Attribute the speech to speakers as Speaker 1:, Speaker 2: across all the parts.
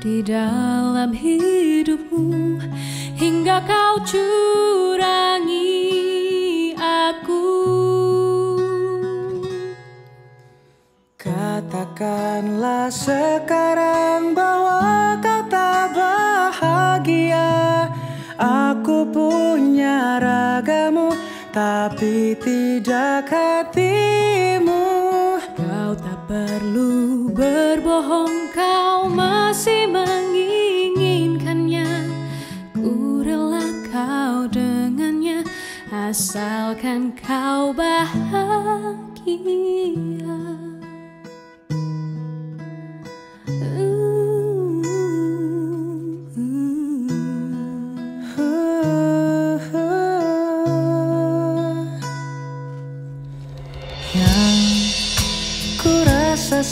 Speaker 1: di dalam hidupmu Hingga kau curangi aku.
Speaker 2: Katakanlah sekarang bahwa kau tak bahagia. Aku punya ragamu tapi tidak
Speaker 1: tak perlu berbohong Kau masih menginginkannya. Ku rela kau dengannya Asalkan kau bahagia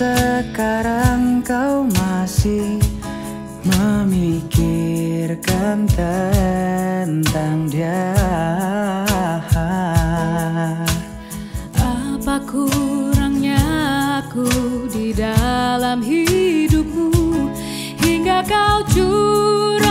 Speaker 2: sekarang kau masih memikirkan tentang dia.
Speaker 1: Apa kurangnya aku di dalam hidupmu? Hingga kau curangi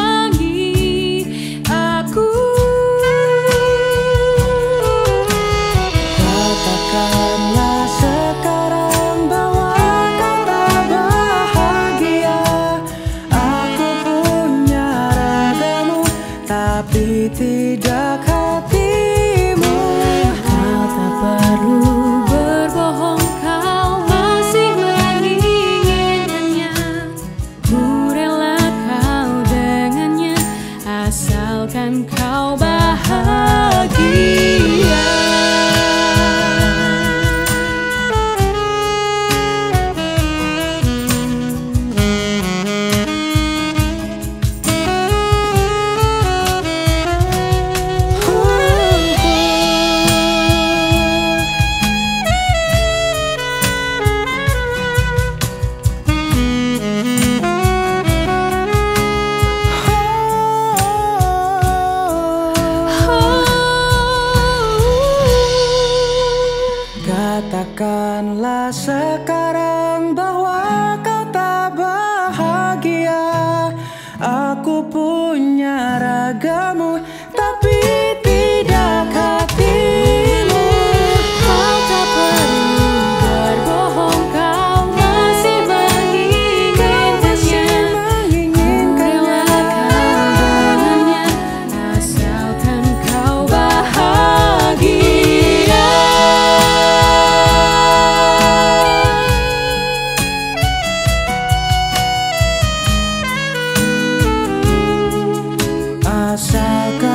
Speaker 2: Katakanlah sekarang bahwa
Speaker 1: asalkan